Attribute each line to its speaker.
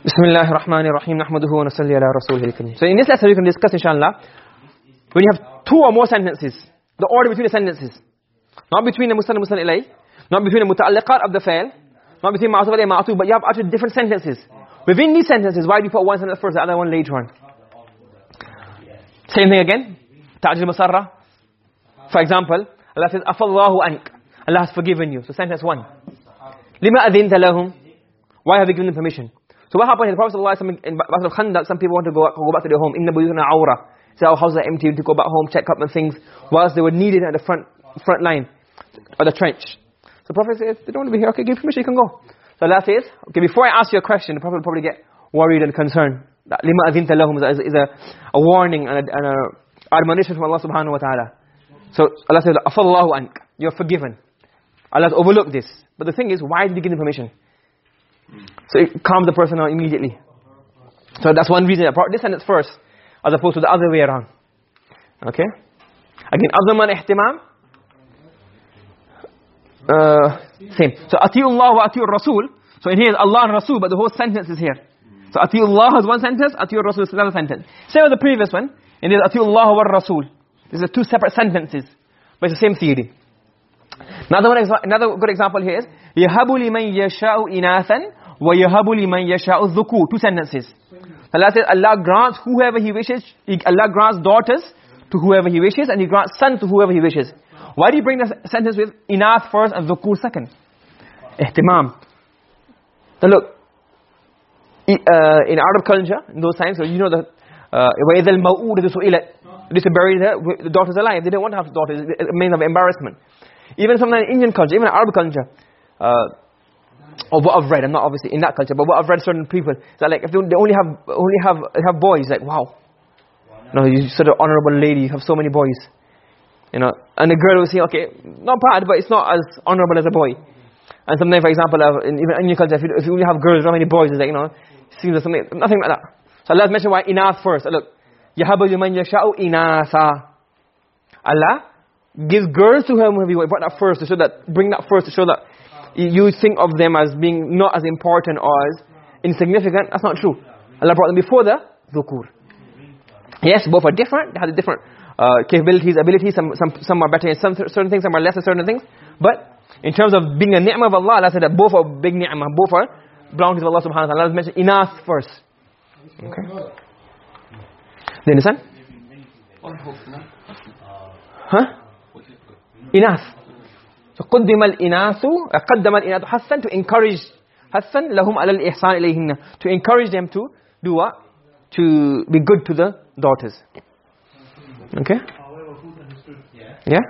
Speaker 1: Bismillahir Rahmanir Rahim. Nahmaduhu wa nusalli ala rasulihil kareem. So in this lesson we can discuss inshallah when you have two or more sentences, the order between the sentences. Not between the musnad and ilay, not between the muta'alliqat of the fa'il, not between ma'tuf and ma'tuf, but you have uttered different sentences. Within these sentences, why do you put one sentence first, the other one later on? Same thing again. Ta'jil masarra. For example, Allah says, Afallahu ank. Allah has forgiven you. So sentence one. Lima adhinta lahum. Why have you given them permission? So what happened in the Prophet ﷺ in Battle of Khandaq, some people want to go, go back to their home. Inna buyutuna awra. Say our houses are empty, to go back home, check up on things, whilst they were needed at the front front line, or the trench. So the Prophet says, they don't want to be here, okay, give permission, you can go. So Allah says, okay, before I ask you a question, the Prophet will probably get worried and concerned. That lima adhinta lahum is, is, a, a warning and, a, and a admonition from Allah subhanahu wa ta'ala. So Allah says, Afallahu ank. You're forgiven. Allah has overlooked this. But the thing is, why did He give them permission? So it calms the person down immediately. So that's one reason I brought this sentence first, as opposed to the other way around. Okay? Again, man ihtimam. Uh, same. So atiullah wa atiur rasul. So in here is Allah and Rasul, but the whole sentence is here. So atiullah is one sentence, atiur rasul is another sentence. Same as the previous one. And there's atiullah wa rasul. These are two separate sentences, but it's the same theory. Another one another good example here is yahabu liman yasha'u inathan wa yahabu liman yasha'u dhukur. Two sentences. Allah says Allah grants whoever he wishes, Allah grants daughters to whoever he wishes and he grants sons to whoever he wishes. Why do you bring the sentence with inath first and dhukur second? Ihtimam. Now look, uh, in Arab culture, in those times, so you know the وَإِذَا الْمَوْءُودَ سُئِلَتْ They used to bury the, the daughters alive. They didn't want to have daughters. It's a means of embarrassment. Even sometimes in Indian culture, even in Arab culture, uh, or what I've read, I'm not obviously in that culture, but what I've read certain people, is that like if they, only have only have have boys, like wow, you know, you're of an honorable lady, you have so many boys, you know, and the girl will say, okay, not bad, but it's not as honorable as a boy. And sometimes, for example, in, even in your culture, if you, if you only have girls, not many boys, it's like you know, seems like something, nothing like that. So Allah mentioned why inath first. Look, yahabu liman yasha'u inatha. Allah gives girls to whom he brought that first to show that bring that first to show that you think of them as being not as important or as insignificant. That's not true. Allah brought them before the dhukur. Yes both are different. They have different uh, capabilities abilities. Some some some are better in some certain things some are less in certain things. But in terms of being a ni'mah of Allah Allah said that both are big ni'mah. Both are belong to Allah subhanahu wa ta'ala. Allah mentioned inath first. Okay. Do you understand? Huh? So قدم الإناث قدم الإناث حسن to encourage حسن لهم على الإحسان إليهن to encourage them to do what to be good to the daughters okay yeah